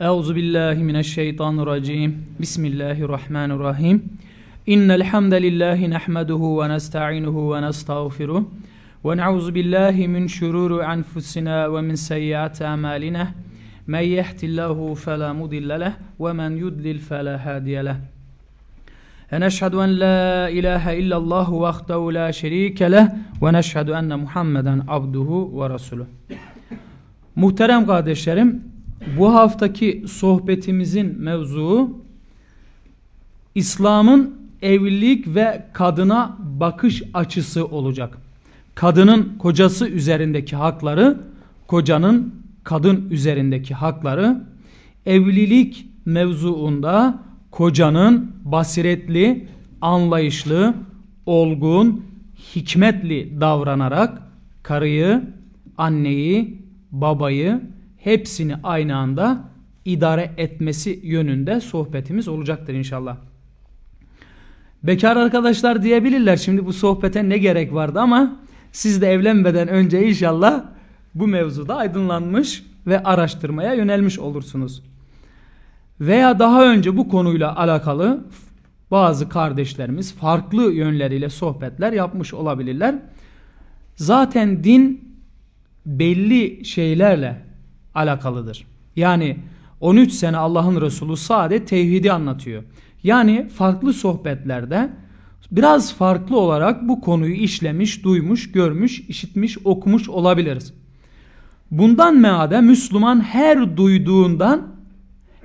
Euzu billahi mineşşeytanirracim. Bismillahirrahmanirrahim. İnnel hamdelellahi nahmeduhu ve nestainuhu ve nestağfiruh. Ve na'uzu billahi min şururi enfusina ve min seyyiati amalina. Men yehdihillahu fela mudille leh ve men yudlil fela hadiye leh. ونشهد أن لا إله إلا الله وحده لا شريك له ونشهد أن محمدا عبده ورسوله Muhterem kardeşlerim, bu haftaki sohbetimizin mevzuu İslam'ın evlilik ve kadına bakış açısı olacak. Kadının kocası üzerindeki hakları, kocanın kadın üzerindeki hakları, evlilik mevzuunda kocanın basiretli, anlayışlı, olgun, hikmetli davranarak karıyı, anneyi, babayı hepsini aynı anda idare etmesi yönünde sohbetimiz olacaktır inşallah. Bekar arkadaşlar diyebilirler şimdi bu sohbete ne gerek vardı ama siz de evlenmeden önce inşallah bu mevzuda aydınlanmış ve araştırmaya yönelmiş olursunuz. Veya daha önce bu konuyla alakalı bazı kardeşlerimiz farklı yönleriyle sohbetler yapmış olabilirler. Zaten din belli şeylerle alakalıdır. Yani 13 sene Allah'ın Resulü sade tevhidi anlatıyor. Yani farklı sohbetlerde biraz farklı olarak bu konuyu işlemiş, duymuş, görmüş, işitmiş, okumuş olabiliriz. Bundan meade Müslüman her duyduğundan,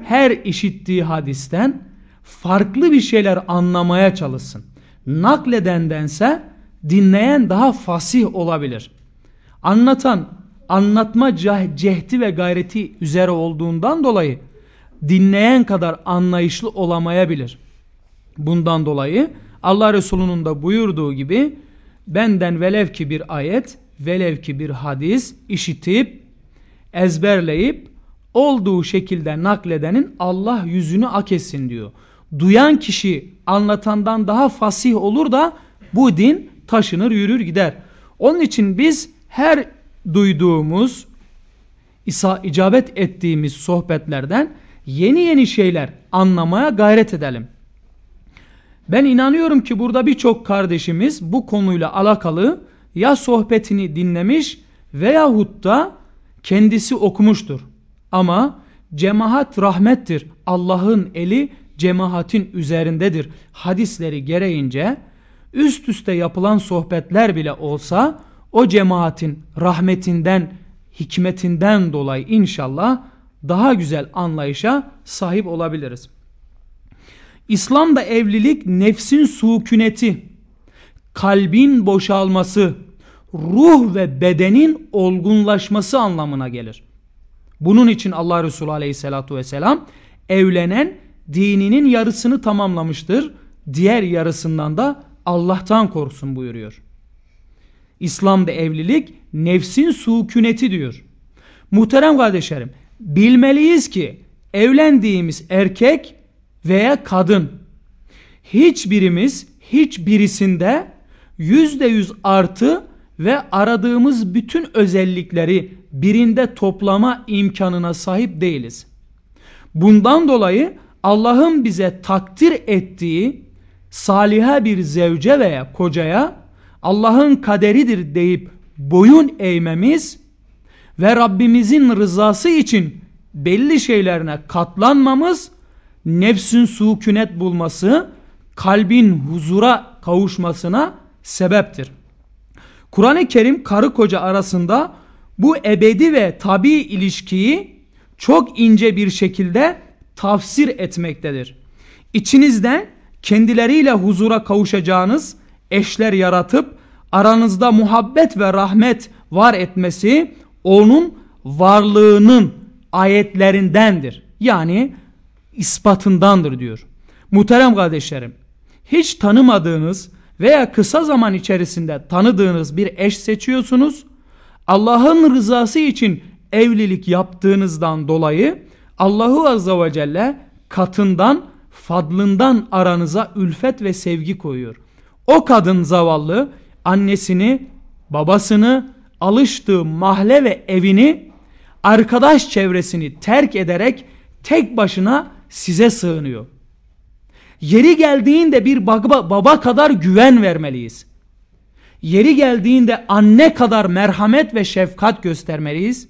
her işittiği hadisten farklı bir şeyler anlamaya çalışsın. Nakledendense dinleyen daha fasih olabilir. Anlatan anlatma cehdi ve gayreti üzere olduğundan dolayı dinleyen kadar anlayışlı olamayabilir. Bundan dolayı Allah Resulü'nün de buyurduğu gibi benden velev ki bir ayet, velev ki bir hadis işitip, ezberleyip, olduğu şekilde nakledenin Allah yüzünü ak etsin diyor. Duyan kişi anlatandan daha fasih olur da bu din taşınır yürür gider. Onun için biz her duyduğumuz, isa, icabet ettiğimiz sohbetlerden yeni yeni şeyler anlamaya gayret edelim. Ben inanıyorum ki burada birçok kardeşimiz bu konuyla alakalı ya sohbetini dinlemiş veyahut da kendisi okumuştur. Ama cemaat rahmettir. Allah'ın eli cemaatin üzerindedir. Hadisleri gereğince üst üste yapılan sohbetler bile olsa o cemaatin rahmetinden, hikmetinden dolayı inşallah daha güzel anlayışa sahip olabiliriz. İslam'da evlilik nefsin suküneti, kalbin boşalması, ruh ve bedenin olgunlaşması anlamına gelir. Bunun için Allah Resulü aleyhissalatu vesselam evlenen dininin yarısını tamamlamıştır. Diğer yarısından da Allah'tan korusun buyuruyor. İslam'da evlilik nefsin suküneti diyor. Muhterem kardeşlerim bilmeliyiz ki evlendiğimiz erkek veya kadın hiçbirimiz hiçbirisinde yüzde yüz artı ve aradığımız bütün özellikleri birinde toplama imkanına sahip değiliz. Bundan dolayı Allah'ın bize takdir ettiği saliha bir zevce veya kocaya Allah'ın kaderidir deyip boyun eğmemiz ve Rabbimizin rızası için belli şeylerine katlanmamız, nefsin sukünet bulması, kalbin huzura kavuşmasına sebeptir. Kur'an-ı Kerim karı koca arasında bu ebedi ve tabi ilişkiyi çok ince bir şekilde tafsir etmektedir. İçinizden kendileriyle huzura kavuşacağınız eşler yaratıp aranızda muhabbet ve rahmet var etmesi onun varlığının ayetlerindendir. Yani ispatındandır diyor. Muhterem kardeşlerim, hiç tanımadığınız veya kısa zaman içerisinde tanıdığınız bir eş seçiyorsunuz. Allah'ın rızası için evlilik yaptığınızdan dolayı Allahu Azza ve Celle katından, fadlından aranıza ülfet ve sevgi koyuyor. O kadın zavallı annesini, babasını, alıştığı mahalle ve evini, arkadaş çevresini terk ederek tek başına size sığınıyor. Yeri geldiğinde bir baba, baba kadar güven vermeliyiz. Yeri geldiğinde anne kadar merhamet ve şefkat göstermeliyiz.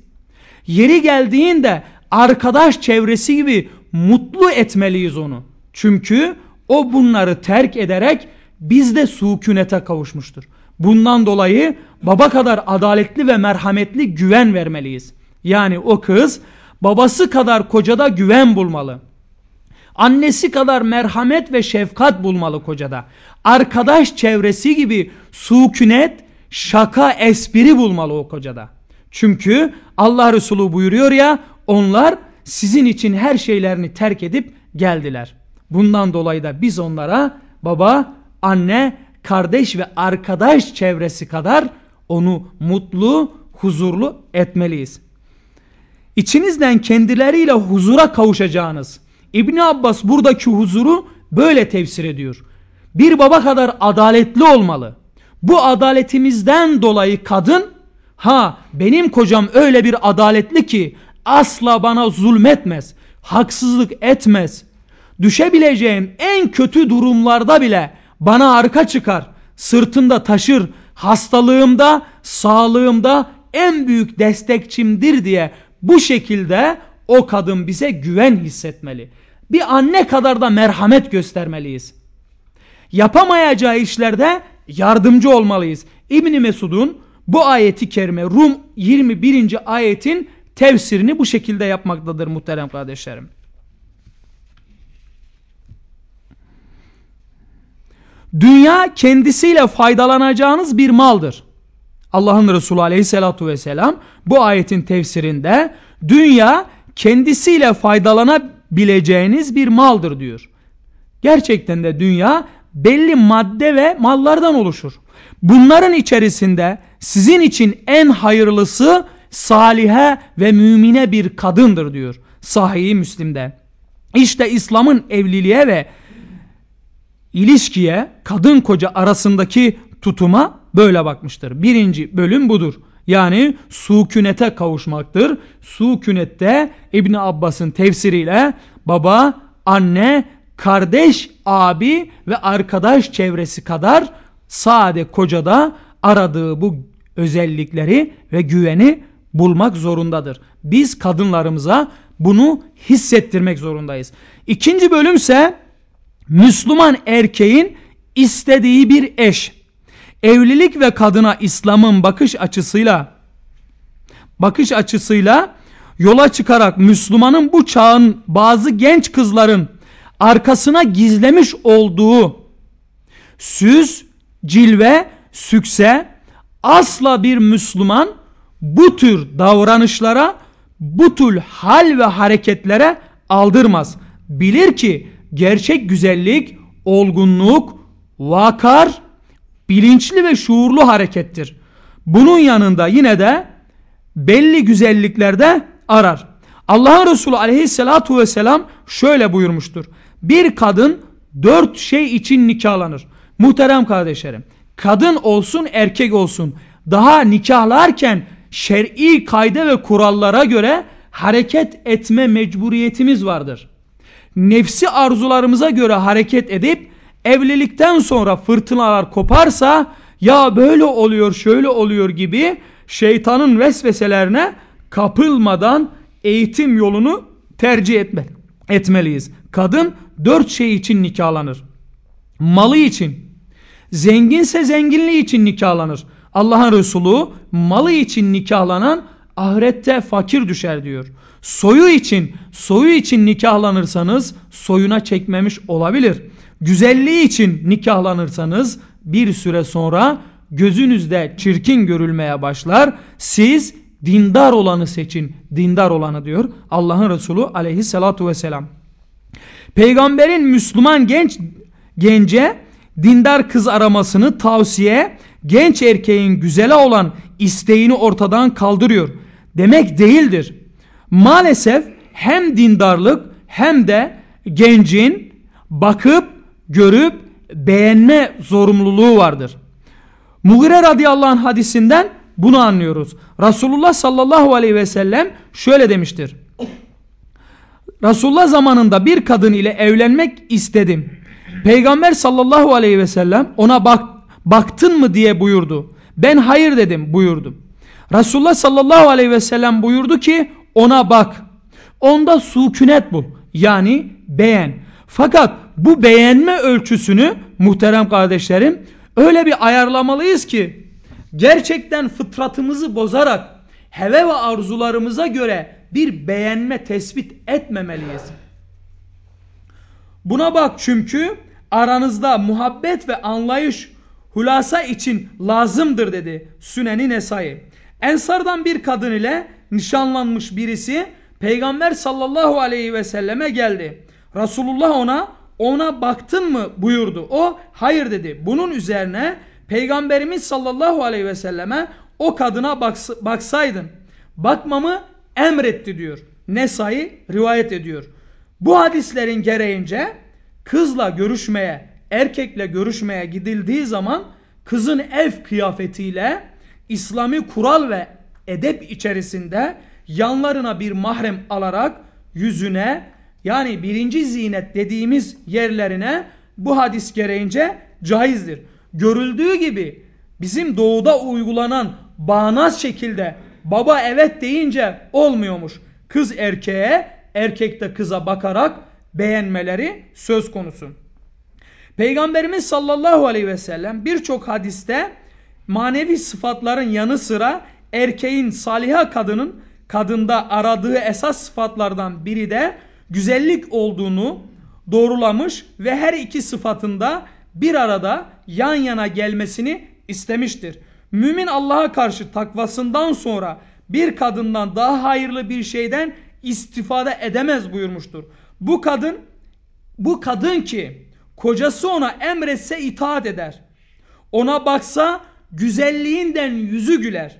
Yeri geldiğinde arkadaş çevresi gibi mutlu etmeliyiz onu. Çünkü o bunları terk ederek bizde sukunete kavuşmuştur. Bundan dolayı baba kadar adaletli ve merhametli güven vermeliyiz. Yani o kız babası kadar kocada güven bulmalı. Annesi kadar merhamet ve şefkat bulmalı kocada. Arkadaş çevresi gibi sukunet, şaka, espri bulmalı o kocada. Çünkü Allah Resulü buyuruyor ya onlar sizin için her şeylerini terk edip geldiler. Bundan dolayı da biz onlara baba, anne, kardeş ve arkadaş çevresi kadar onu mutlu, huzurlu etmeliyiz. İçinizden kendileriyle huzura kavuşacağınız. İbn Abbas buradaki huzuru böyle tefsir ediyor. Bir baba kadar adaletli olmalı. Bu adaletimizden dolayı kadın ha benim kocam öyle bir adaletli ki asla bana zulmetmez, haksızlık etmez. Düşebileceğim en kötü durumlarda bile bana arka çıkar, sırtında taşır, hastalığımda, sağlığımda en büyük destekçimdir diye bu şekilde o kadın bize güven hissetmeli. Bir anne kadar da merhamet göstermeliyiz. Yapamayacağı işlerde yardımcı olmalıyız. İbni Mesud'un bu ayeti kerime Rum 21. ayetin tefsirini bu şekilde yapmaktadır muhterem kardeşlerim. Dünya kendisiyle faydalanacağınız bir maldır. Allah'ın Resulü aleyhissalatu vesselam bu ayetin tefsirinde dünya kendisiyle faydalanabileceğiniz bir maldır diyor. Gerçekten de dünya belli madde ve mallardan oluşur. Bunların içerisinde sizin için en hayırlısı salihe ve mümine bir kadındır diyor. Sahih Müslim'de. İşte İslam'ın evliliğe ve ilişkiye kadın koca arasındaki tutuma böyle bakmıştır. Birinci bölüm budur. Yani sukünete kavuşmaktır. Sukünette İbn Abbas'ın tefsiriyle baba, anne, kardeş, abi ve arkadaş çevresi kadar sade kocada aradığı bu özellikleri ve güveni bulmak zorundadır. Biz kadınlarımıza bunu hissettirmek zorundayız. İkinci bölümse Müslüman erkeğin istediği bir eş. Evlilik ve kadına İslam'ın bakış açısıyla bakış açısıyla yola çıkarak Müslümanın bu çağın bazı genç kızların arkasına gizlemiş olduğu süs, cilve, sükse asla bir Müslüman bu tür davranışlara, bu tür hal ve hareketlere aldırmaz. Bilir ki gerçek güzellik, olgunluk, vakar, bilinçli ve şuurlu harekettir. Bunun yanında yine de belli güzelliklerde arar. Allah'ın Resulü aleyhissalatu vesselam şöyle buyurmuştur. Bir kadın dört şey için nikahlanır. Muhterem kardeşlerim, kadın olsun erkek olsun daha nikahlarken şer'i kayda ve kurallara göre hareket etme mecburiyetimiz vardır. Nefsi arzularımıza göre hareket edip evlilikten sonra fırtınalar koparsa ya böyle oluyor şöyle oluyor gibi şeytanın vesveselerine kapılmadan eğitim yolunu tercih etme, etmeliyiz. Kadın dört şey için nikahlanır. Malı için, zenginse zenginliği için nikahlanır. Allah'ın Resulü malı için nikahlanan ahirette fakir düşer diyor. Soyu için, soyu için nikahlanırsanız soyuna çekmemiş olabilir. Güzelliği için nikahlanırsanız bir süre sonra gözünüzde çirkin görülmeye başlar. Siz dindar olanı seçin. Dindar olanı diyor Allah'ın Resulü aleyhissalatu vesselam. Peygamberin Müslüman genç gence dindar kız aramasını tavsiye genç erkeğin güzele olan isteğini ortadan kaldırıyor. Demek değildir. Maalesef hem dindarlık hem de gencin bakıp görüp beğenme zorunluluğu vardır. Mughire radıyallahu anh hadisinden bunu anlıyoruz. Resulullah sallallahu aleyhi ve sellem şöyle demiştir. Resulullah zamanında bir kadın ile evlenmek istedim. Peygamber sallallahu aleyhi ve sellem ona bak, baktın mı diye buyurdu. Ben hayır dedim buyurdu. Resulullah sallallahu aleyhi ve sellem buyurdu ki ona bak. Onda sukunet bul. Yani beğen. Fakat bu beğenme ölçüsünü muhterem kardeşlerim öyle bir ayarlamalıyız ki gerçekten fıtratımızı bozarak heve ve arzularımıza göre bir beğenme tespit etmemeliyiz. Buna bak çünkü aranızda muhabbet ve anlayış hulasa için lazımdır dedi Süneni Nesai. Ensardan bir kadın ile nişanlanmış birisi Peygamber sallallahu aleyhi ve selleme geldi. Resulullah ona ona baktın mı buyurdu. O hayır dedi. Bunun üzerine Peygamberimiz sallallahu aleyhi ve selleme o kadına baks baksaydın bakmamı emretti diyor. Nesai rivayet ediyor. Bu hadislerin gereğince kızla görüşmeye, erkekle görüşmeye gidildiği zaman kızın ev kıyafetiyle İslami kural ve edep içerisinde yanlarına bir mahrem alarak yüzüne yani birinci zinet dediğimiz yerlerine bu hadis gereğince caizdir. Görüldüğü gibi bizim doğuda uygulanan bağnaz şekilde baba evet deyince olmuyormuş. Kız erkeğe, erkek de kıza bakarak beğenmeleri söz konusu. Peygamberimiz sallallahu aleyhi ve sellem birçok hadiste manevi sıfatların yanı sıra erkeğin saliha kadının kadında aradığı esas sıfatlardan biri de güzellik olduğunu doğrulamış ve her iki sıfatında bir arada yan yana gelmesini istemiştir. Mümin Allah'a karşı takvasından sonra bir kadından daha hayırlı bir şeyden istifade edemez buyurmuştur. Bu kadın bu kadın ki kocası ona emretse itaat eder. Ona baksa güzelliğinden yüzü güler.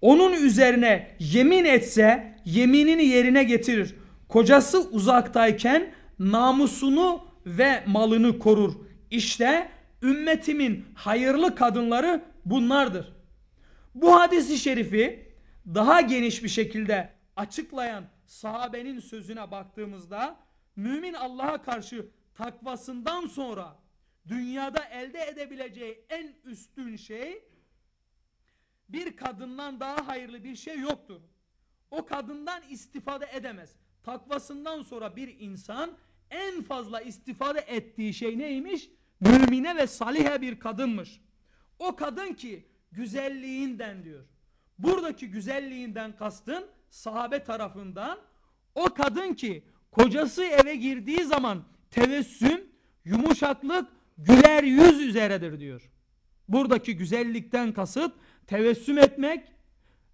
Onun üzerine yemin etse yeminini yerine getirir. Kocası uzaktayken namusunu ve malını korur. İşte ümmetimin hayırlı kadınları bunlardır. Bu hadisi şerifi daha geniş bir şekilde açıklayan sahabenin sözüne baktığımızda mümin Allah'a karşı takvasından sonra dünyada elde edebileceği en üstün şey bir kadından daha hayırlı bir şey yoktur. O kadından istifade edemez. Takvasından sonra bir insan en fazla istifade ettiği şey neymiş? Mümine ve salihe bir kadınmış. O kadın ki güzelliğinden diyor. Buradaki güzelliğinden kastın sahabe tarafından o kadın ki kocası eve girdiği zaman tevessüm, yumuşaklık, güler yüz üzeredir diyor. Buradaki güzellikten kasıt tevessüm etmek,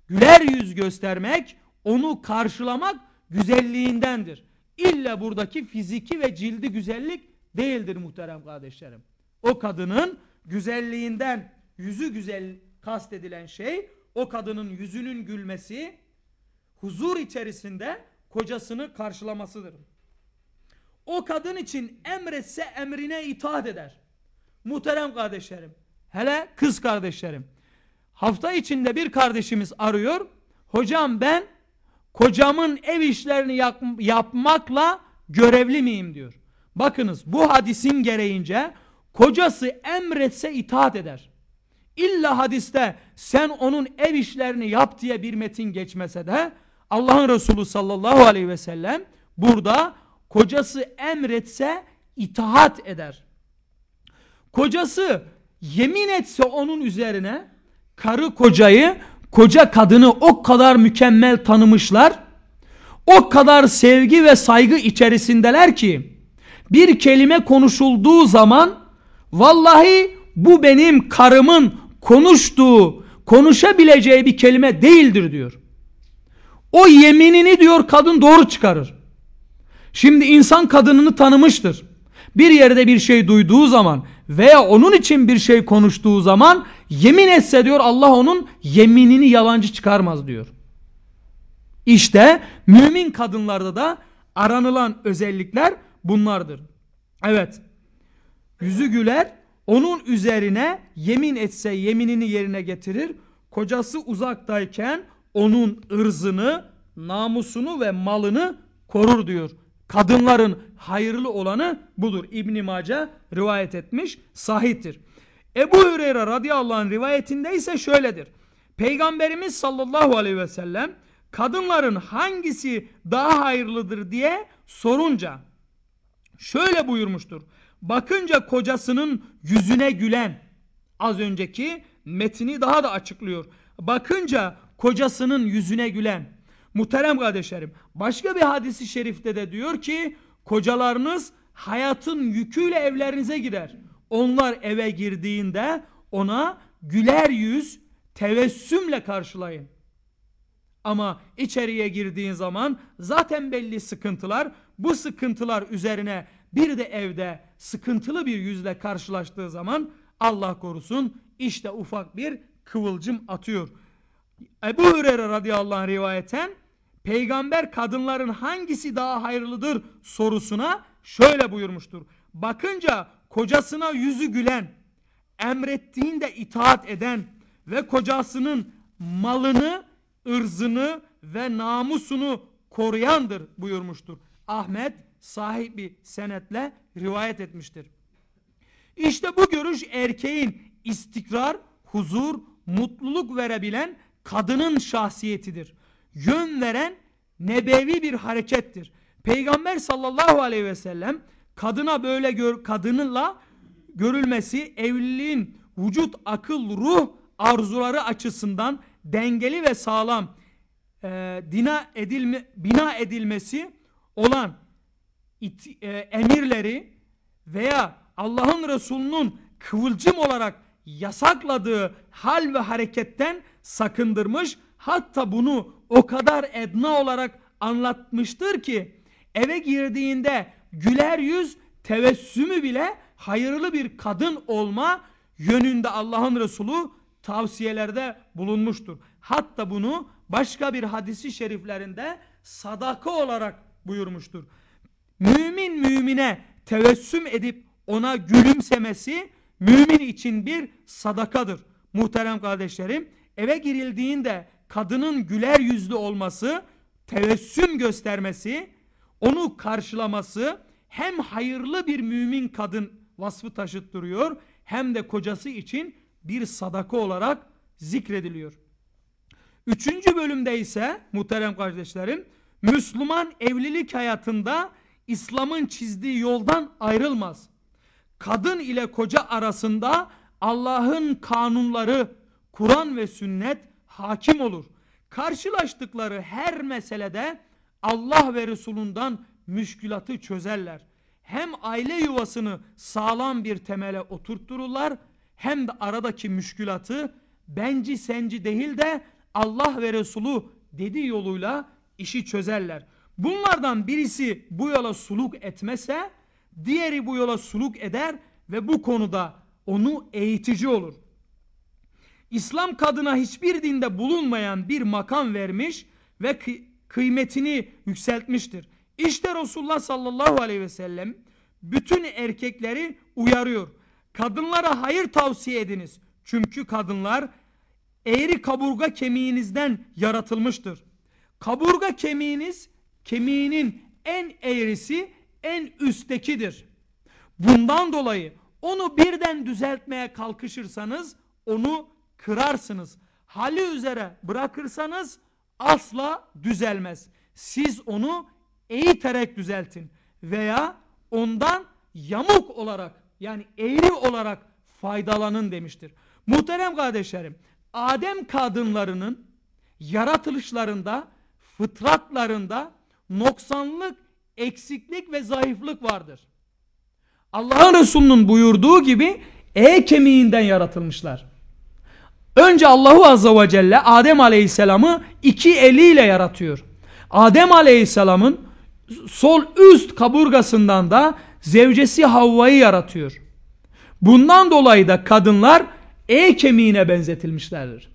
güler yüz göstermek, onu karşılamak güzelliğindendir. İlla buradaki fiziki ve cildi güzellik değildir muhterem kardeşlerim. O kadının güzelliğinden yüzü güzel kastedilen şey o kadının yüzünün gülmesi huzur içerisinde kocasını karşılamasıdır. O kadın için emretse emrine itaat eder. Muhterem kardeşlerim, hele kız kardeşlerim. Hafta içinde bir kardeşimiz arıyor. Hocam ben kocamın ev işlerini yap yapmakla görevli miyim diyor. Bakınız bu hadisin gereğince kocası emretse itaat eder. İlla hadiste sen onun ev işlerini yap diye bir metin geçmese de Allah'ın Resulü sallallahu aleyhi ve sellem burada kocası emretse itaat eder. Kocası yemin etse onun üzerine karı kocayı koca kadını o kadar mükemmel tanımışlar. O kadar sevgi ve saygı içerisindeler ki bir kelime konuşulduğu zaman vallahi bu benim karımın konuştuğu, konuşabileceği bir kelime değildir diyor. O yeminini diyor kadın doğru çıkarır. Şimdi insan kadınını tanımıştır. Bir yerde bir şey duyduğu zaman veya onun için bir şey konuştuğu zaman yemin etse diyor Allah onun yeminini yalancı çıkarmaz diyor. İşte mümin kadınlarda da aranılan özellikler bunlardır. Evet. Yüzü güler, onun üzerine yemin etse yeminini yerine getirir. Kocası uzaktayken onun ırzını, namusunu ve malını korur diyor. Kadınların hayırlı olanı budur. İbn Mace rivayet etmiş, sahihtir. Ebu Hüreyre radıyallahu anh rivayetinde ise şöyledir. Peygamberimiz sallallahu aleyhi ve sellem kadınların hangisi daha hayırlıdır diye sorunca şöyle buyurmuştur. Bakınca kocasının yüzüne gülen az önceki metini daha da açıklıyor. Bakınca kocasının yüzüne gülen muhterem kardeşlerim başka bir hadisi şerifte de diyor ki kocalarınız hayatın yüküyle evlerinize girer. Onlar eve girdiğinde ona güler yüz tevessümle karşılayın. Ama içeriye girdiğin zaman zaten belli sıkıntılar bu sıkıntılar üzerine bir de evde sıkıntılı bir yüzle karşılaştığı zaman Allah korusun işte ufak bir kıvılcım atıyor. Ebu Hureyre radıyallahu anh rivayeten peygamber kadınların hangisi daha hayırlıdır sorusuna şöyle buyurmuştur. Bakınca kocasına yüzü gülen, emrettiğinde itaat eden ve kocasının malını, ırzını ve namusunu koruyandır buyurmuştur. Ahmet sahibi senetle rivayet etmiştir. İşte bu görüş erkeğin istikrar, huzur, mutluluk verebilen kadının şahsiyetidir. Yön veren nebevi bir harekettir. Peygamber sallallahu aleyhi ve sellem kadına böyle gör, kadınla görülmesi evliliğin vücut, akıl, ruh arzuları açısından dengeli ve sağlam e, dina edilme, bina edilmesi olan it, e, emirleri veya Allah'ın Resulü'nün kıvılcım olarak yasakladığı hal ve hareketten sakındırmış hatta bunu o kadar edna olarak anlatmıştır ki eve girdiğinde güler yüz tevessümü bile hayırlı bir kadın olma yönünde Allah'ın Resulü tavsiyelerde bulunmuştur. Hatta bunu başka bir hadisi şeriflerinde sadaka olarak buyurmuştur. Mümin mümine tevessüm edip ona gülümsemesi mümin için bir sadakadır. Muhterem kardeşlerim eve girildiğinde kadının güler yüzlü olması, tevessüm göstermesi, onu karşılaması hem hayırlı bir mümin kadın vasfı taşıttırıyor hem de kocası için bir sadaka olarak zikrediliyor. Üçüncü bölümde ise muhterem kardeşlerim Müslüman evlilik hayatında İslam'ın çizdiği yoldan ayrılmaz. Kadın ile koca arasında Allah'ın kanunları, Kur'an ve sünnet hakim olur. Karşılaştıkları her meselede Allah ve Resulundan müşkülatı çözerler. Hem aile yuvasını sağlam bir temele oturttururlar hem de aradaki müşkülatı benci senci değil de Allah ve Resulü dediği yoluyla işi çözerler. Bunlardan birisi bu yola suluk etmese diğeri bu yola suluk eder ve bu konuda onu eğitici olur. İslam kadına hiçbir dinde bulunmayan bir makam vermiş ve kı kıymetini yükseltmiştir. İşte Resulullah sallallahu aleyhi ve sellem bütün erkekleri uyarıyor. Kadınlara hayır tavsiye ediniz. Çünkü kadınlar eğri kaburga kemiğinizden yaratılmıştır. Kaburga kemiğiniz kemiğinin en eğrisi en üsttekidir. Bundan dolayı onu birden düzeltmeye kalkışırsanız onu kırarsınız. Hali üzere bırakırsanız asla düzelmez. Siz onu eğiterek düzeltin veya ondan yamuk olarak yani eğri olarak faydalanın demiştir. Muhterem kardeşlerim Adem kadınlarının yaratılışlarında fıtratlarında noksanlık, eksiklik ve zayıflık vardır. Allah'ın Resulü'nün buyurduğu gibi E kemiğinden yaratılmışlar. Önce Allahu Azza ve Celle Adem Aleyhisselam'ı iki eliyle yaratıyor. Adem Aleyhisselam'ın sol üst kaburgasından da zevcesi Havva'yı yaratıyor. Bundan dolayı da kadınlar E kemiğine benzetilmişlerdir.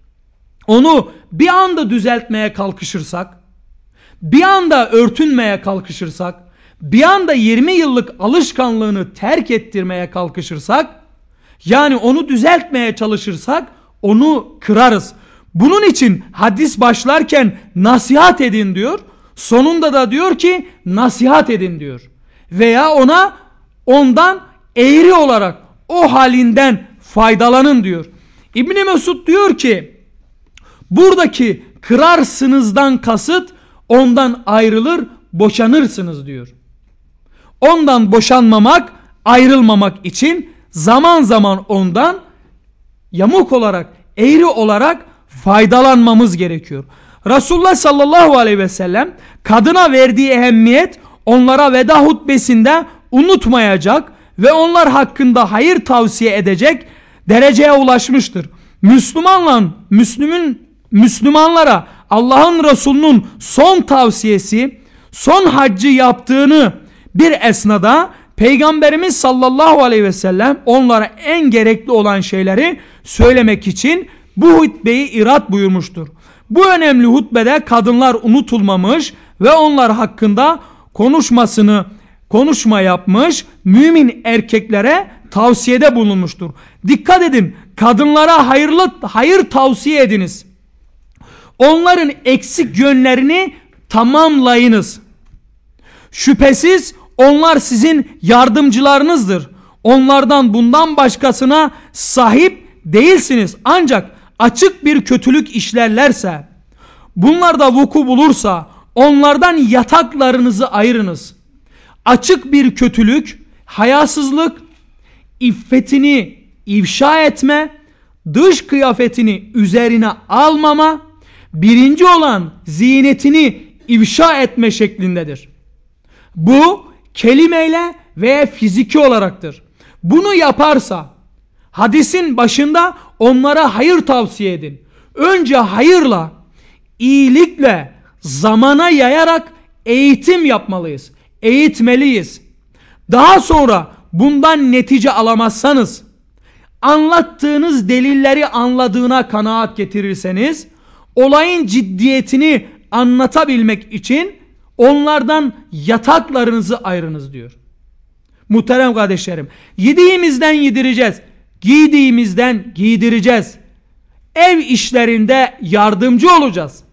Onu bir anda düzeltmeye kalkışırsak, bir anda örtünmeye kalkışırsak, bir anda 20 yıllık alışkanlığını terk ettirmeye kalkışırsak, yani onu düzeltmeye çalışırsak onu kırarız. Bunun için hadis başlarken nasihat edin diyor. Sonunda da diyor ki nasihat edin diyor. Veya ona ondan eğri olarak o halinden faydalanın diyor. İbni Mesud diyor ki buradaki kırarsınızdan kasıt ondan ayrılır boşanırsınız diyor. Ondan boşanmamak ayrılmamak için zaman zaman ondan yamuk olarak eğri olarak faydalanmamız gerekiyor. Resulullah sallallahu aleyhi ve sellem kadına verdiği ehemmiyet onlara veda hutbesinde unutmayacak ve onlar hakkında hayır tavsiye edecek dereceye ulaşmıştır. Müslümanla Müslümün Müslümanlara Allah'ın Resulü'nün son tavsiyesi son haccı yaptığını bir esnada Peygamberimiz sallallahu aleyhi ve sellem onlara en gerekli olan şeyleri söylemek için bu hutbeyi irat buyurmuştur. Bu önemli hutbede kadınlar unutulmamış ve onlar hakkında konuşmasını konuşma yapmış mümin erkeklere tavsiyede bulunmuştur. Dikkat edin kadınlara hayırlı hayır tavsiye ediniz. Onların eksik yönlerini tamamlayınız. Şüphesiz onlar sizin yardımcılarınızdır. Onlardan bundan başkasına sahip değilsiniz. Ancak açık bir kötülük işlerlerse, bunlar da vuku bulursa onlardan yataklarınızı ayırınız. Açık bir kötülük, hayasızlık, iffetini ifşa etme, dış kıyafetini üzerine almama, birinci olan ziynetini ifşa etme şeklindedir. Bu kelimeyle ve fiziki olaraktır. Bunu yaparsa hadisin başında onlara hayır tavsiye edin. Önce hayırla, iyilikle, zamana yayarak eğitim yapmalıyız. Eğitmeliyiz. Daha sonra bundan netice alamazsanız, anlattığınız delilleri anladığına kanaat getirirseniz, olayın ciddiyetini anlatabilmek için onlardan yataklarınızı ayırınız diyor. Muhterem kardeşlerim, yediğimizden yedireceğiz, giydiğimizden giydireceğiz. Ev işlerinde yardımcı olacağız.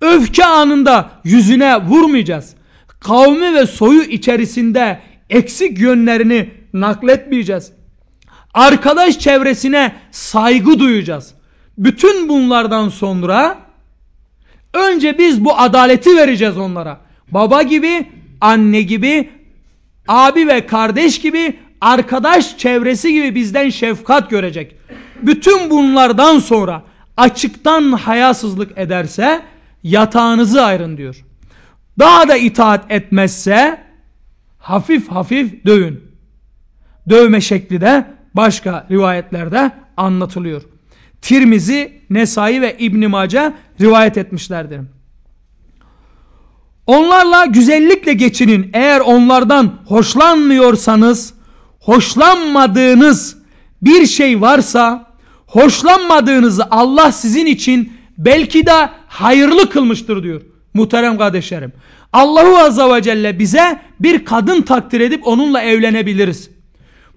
Öfke anında yüzüne vurmayacağız. Kavmi ve soyu içerisinde eksik yönlerini nakletmeyeceğiz. Arkadaş çevresine saygı duyacağız. Bütün bunlardan sonra önce biz bu adaleti vereceğiz onlara. Baba gibi, anne gibi, abi ve kardeş gibi, arkadaş çevresi gibi bizden şefkat görecek. Bütün bunlardan sonra açıktan hayasızlık ederse yatağınızı ayrın diyor. Daha da itaat etmezse hafif hafif dövün. Dövme şekli de başka rivayetlerde anlatılıyor. Tirmizi, Nesai ve İbn Mace rivayet etmişlerdir. Onlarla güzellikle geçinin. Eğer onlardan hoşlanmıyorsanız, hoşlanmadığınız bir şey varsa, hoşlanmadığınızı Allah sizin için belki de hayırlı kılmıştır diyor. Muhterem kardeşlerim. Allahu Azza ve Celle bize bir kadın takdir edip onunla evlenebiliriz.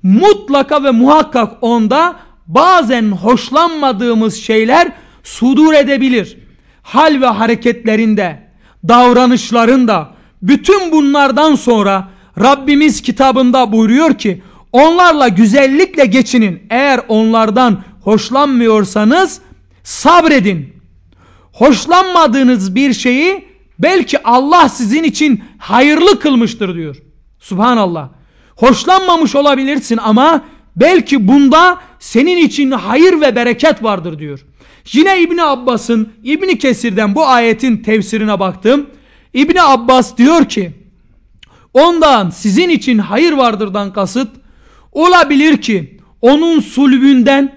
Mutlaka ve muhakkak onda bazen hoşlanmadığımız şeyler sudur edebilir. Hal ve hareketlerinde, davranışlarında, bütün bunlardan sonra Rabbimiz kitabında buyuruyor ki onlarla güzellikle geçinin. Eğer onlardan hoşlanmıyorsanız sabredin. Hoşlanmadığınız bir şeyi belki Allah sizin için hayırlı kılmıştır diyor. Subhanallah. Hoşlanmamış olabilirsin ama belki bunda senin için hayır ve bereket vardır diyor. Yine İbni Abbas'ın İbni Kesir'den bu ayetin tefsirine baktım. İbni Abbas diyor ki ondan sizin için hayır vardırdan kasıt olabilir ki onun sulbünden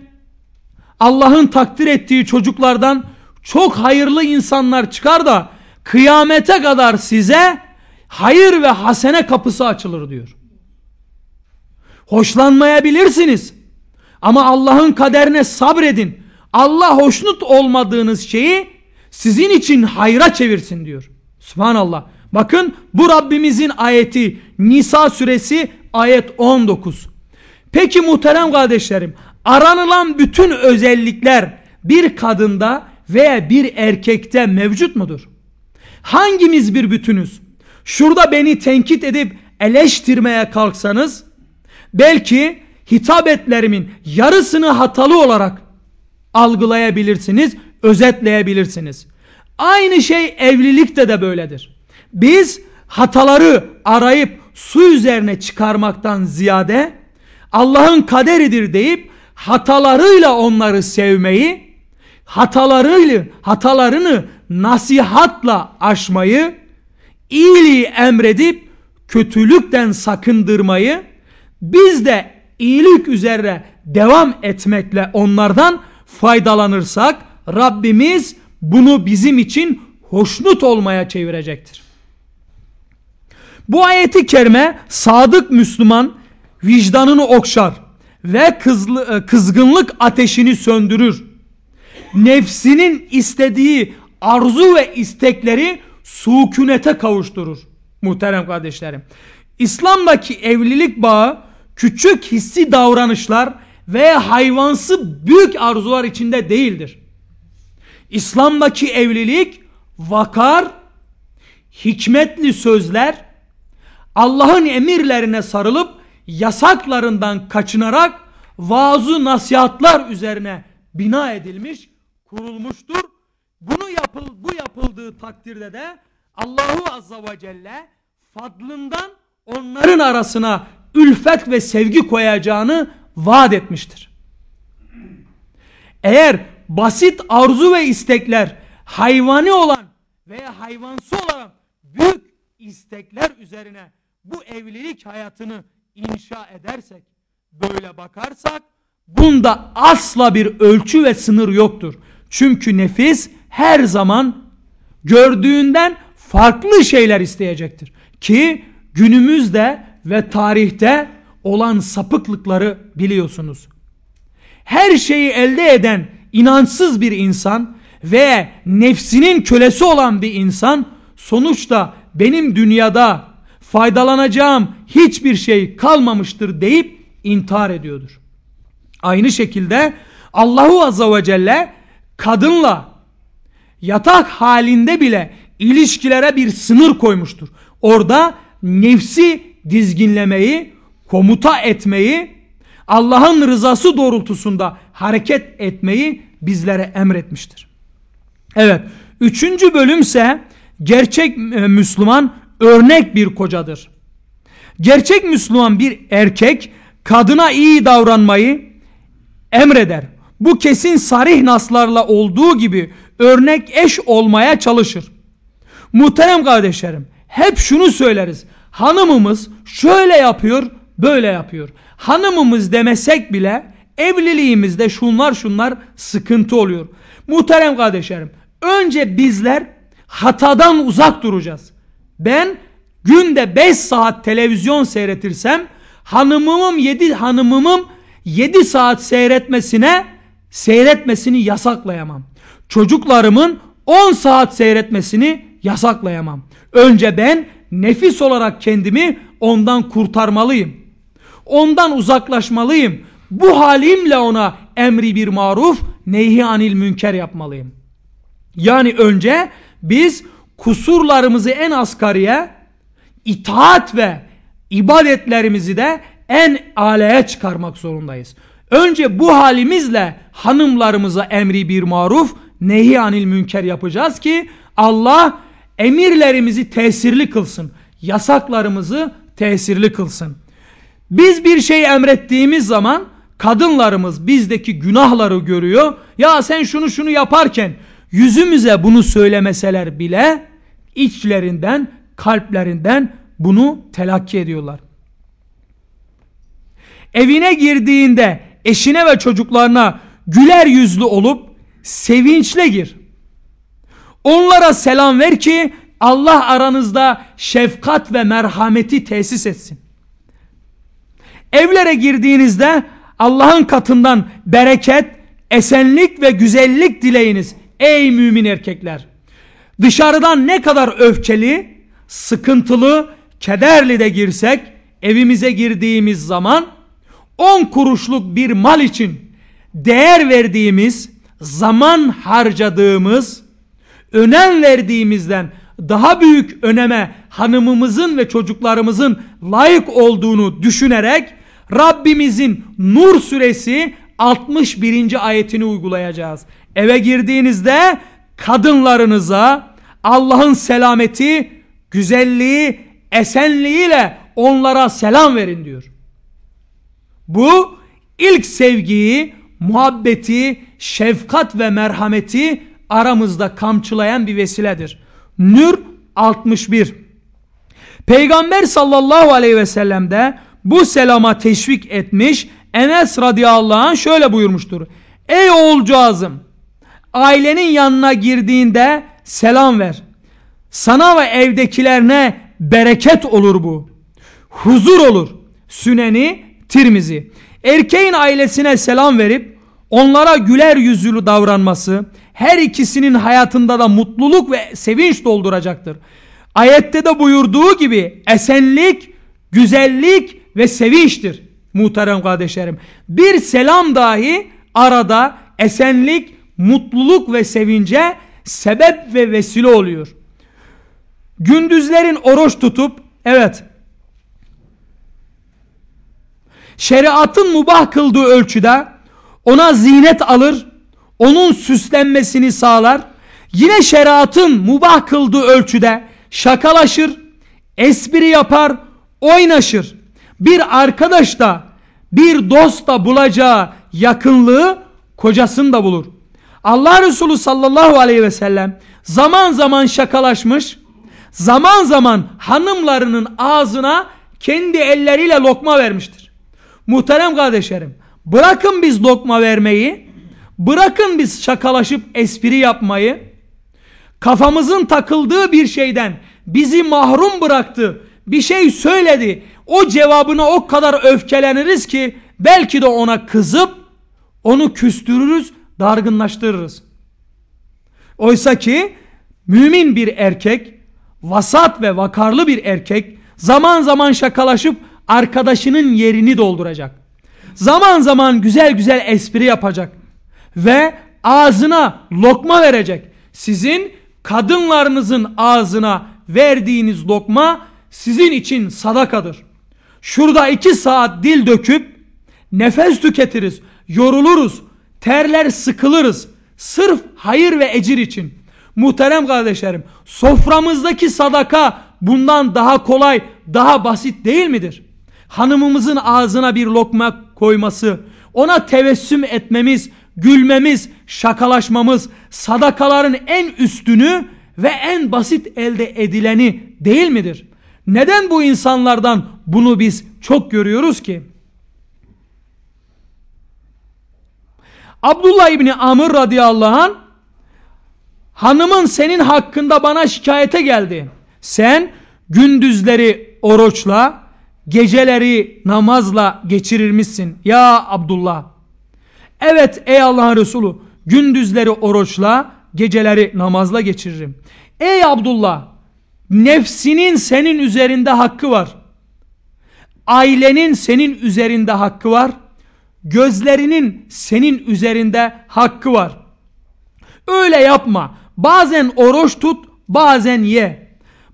Allah'ın takdir ettiği çocuklardan çok hayırlı insanlar çıkar da kıyamete kadar size hayır ve hasene kapısı açılır diyor. Hoşlanmayabilirsiniz. Ama Allah'ın kaderine sabredin. Allah hoşnut olmadığınız şeyi sizin için hayra çevirsin diyor. Subhanallah. Bakın bu Rabbimizin ayeti Nisa suresi ayet 19. Peki muhterem kardeşlerim aranılan bütün özellikler bir kadında veya bir erkekte mevcut mudur? Hangimiz bir bütünüz? Şurada beni tenkit edip eleştirmeye kalksanız belki hitabetlerimin yarısını hatalı olarak algılayabilirsiniz, özetleyebilirsiniz. Aynı şey evlilikte de böyledir. Biz hataları arayıp su üzerine çıkarmaktan ziyade Allah'ın kaderidir deyip hatalarıyla onları sevmeyi, hatalarıyla hatalarını nasihatla aşmayı, iyiliği emredip kötülükten sakındırmayı, biz de iyilik üzere devam etmekle onlardan faydalanırsak Rabbimiz bunu bizim için hoşnut olmaya çevirecektir. Bu ayeti kerime sadık Müslüman vicdanını okşar ve kızlı, e, kızgınlık ateşini söndürür. Nefsinin istediği arzu ve istekleri sukunete kavuşturur. Muhterem kardeşlerim. İslam'daki evlilik bağı küçük hissi davranışlar ve hayvansı büyük arzular içinde değildir. İslam'daki evlilik vakar, hikmetli sözler, Allah'ın emirlerine sarılıp yasaklarından kaçınarak vaazı nasihatlar üzerine bina edilmiş, kurulmuştur. Bunu yapıl, bu yapıldığı takdirde de Allahu Azza ve Celle fadlından onların arasına ülfet ve sevgi koyacağını vaat etmiştir. Eğer basit arzu ve istekler hayvani olan veya hayvansı olan büyük istekler üzerine bu evlilik hayatını inşa edersek böyle bakarsak bunda asla bir ölçü ve sınır yoktur. Çünkü nefis her zaman gördüğünden farklı şeyler isteyecektir. Ki günümüzde ve tarihte olan sapıklıkları biliyorsunuz. Her şeyi elde eden inançsız bir insan ve nefsinin kölesi olan bir insan sonuçta benim dünyada faydalanacağım hiçbir şey kalmamıştır deyip intihar ediyordur. Aynı şekilde Allahu Azza ve Celle kadınla yatak halinde bile ilişkilere bir sınır koymuştur. Orada nefsi dizginlemeyi, komuta etmeyi, Allah'ın rızası doğrultusunda hareket etmeyi bizlere emretmiştir. Evet, üçüncü bölümse gerçek e, Müslüman örnek bir kocadır. Gerçek Müslüman bir erkek kadına iyi davranmayı emreder. Bu kesin sarih naslarla olduğu gibi örnek eş olmaya çalışır. Muhterem kardeşlerim hep şunu söyleriz. Hanımımız şöyle yapıyor böyle yapıyor. Hanımımız demesek bile evliliğimizde şunlar şunlar sıkıntı oluyor. Muhterem kardeşlerim önce bizler hatadan uzak duracağız. Ben günde 5 saat televizyon seyretirsem hanımımın 7 hanımımın 7 saat seyretmesine seyretmesini yasaklayamam. Çocuklarımın 10 saat seyretmesini yasaklayamam. Önce ben nefis olarak kendimi ondan kurtarmalıyım. Ondan uzaklaşmalıyım. Bu halimle ona emri bir maruf, nehi anil münker yapmalıyım. Yani önce biz kusurlarımızı en asgariye, itaat ve ibadetlerimizi de en aleye çıkarmak zorundayız. Önce bu halimizle hanımlarımıza emri bir maruf, nehi anil münker yapacağız ki Allah emirlerimizi tesirli kılsın. Yasaklarımızı tesirli kılsın. Biz bir şey emrettiğimiz zaman kadınlarımız bizdeki günahları görüyor. Ya sen şunu şunu yaparken yüzümüze bunu söylemeseler bile içlerinden, kalplerinden bunu telakki ediyorlar. Evine girdiğinde eşine ve çocuklarına güler yüzlü olup sevinçle gir. Onlara selam ver ki Allah aranızda şefkat ve merhameti tesis etsin. Evlere girdiğinizde Allah'ın katından bereket, esenlik ve güzellik dileyiniz ey mümin erkekler. Dışarıdan ne kadar öfkeli, sıkıntılı, kederli de girsek evimize girdiğimiz zaman 10 kuruşluk bir mal için değer verdiğimiz, zaman harcadığımız, önem verdiğimizden daha büyük öneme hanımımızın ve çocuklarımızın layık olduğunu düşünerek Rabbimizin Nur suresi 61. ayetini uygulayacağız. Eve girdiğinizde kadınlarınıza Allah'ın selameti, güzelliği, esenliğiyle onlara selam verin diyor. Bu ilk sevgiyi, muhabbeti, şefkat ve merhameti aramızda kamçılayan bir vesiledir. Nür 61 Peygamber sallallahu aleyhi ve sellem de bu selama teşvik etmiş Enes radıyallahu anh şöyle buyurmuştur. Ey oğulcağızım ailenin yanına girdiğinde selam ver. Sana ve evdekilerine bereket olur bu. Huzur olur. Süneni Tirmizi. Erkeğin ailesine selam verip onlara güler yüzlü davranması her ikisinin hayatında da mutluluk ve sevinç dolduracaktır. Ayette de buyurduğu gibi esenlik, güzellik ve sevinçtir muhterem kardeşlerim. Bir selam dahi arada esenlik, mutluluk ve sevince sebep ve vesile oluyor. Gündüzlerin oruç tutup evet şeriatın mubah kıldığı ölçüde ona zinet alır, onun süslenmesini sağlar. Yine şeriatın mubah kıldığı ölçüde şakalaşır, espri yapar, oynaşır. Bir arkadaş da bir dost da bulacağı yakınlığı kocasını bulur. Allah Resulü sallallahu aleyhi ve sellem zaman zaman şakalaşmış, zaman zaman hanımlarının ağzına kendi elleriyle lokma vermiştir. Muhterem kardeşlerim, bırakın biz lokma vermeyi, bırakın biz şakalaşıp espri yapmayı, kafamızın takıldığı bir şeyden bizi mahrum bıraktı, bir şey söyledi, o cevabına o kadar öfkeleniriz ki belki de ona kızıp onu küstürürüz, dargınlaştırırız. Oysa ki mümin bir erkek, vasat ve vakarlı bir erkek zaman zaman şakalaşıp arkadaşının yerini dolduracak. Zaman zaman güzel güzel espri yapacak ve ağzına lokma verecek. Sizin kadınlarınızın ağzına verdiğiniz lokma sizin için sadakadır. Şurada iki saat dil döküp nefes tüketiriz, yoruluruz, terler sıkılırız. Sırf hayır ve ecir için. Muhterem kardeşlerim, soframızdaki sadaka bundan daha kolay, daha basit değil midir? Hanımımızın ağzına bir lokma koyması, ona tevessüm etmemiz, gülmemiz, şakalaşmamız, sadakaların en üstünü ve en basit elde edileni değil midir? Neden bu insanlardan bunu biz çok görüyoruz ki? Abdullah İbni Amr radıyallahu an hanımın senin hakkında bana şikayete geldi. Sen gündüzleri oruçla geceleri namazla geçirirmişsin ya Abdullah. Evet ey Allah'ın Resulü gündüzleri oruçla geceleri namazla geçiririm. Ey Abdullah nefsinin senin üzerinde hakkı var. Ailenin senin üzerinde hakkı var gözlerinin senin üzerinde hakkı var. Öyle yapma. Bazen oruç tut, bazen ye.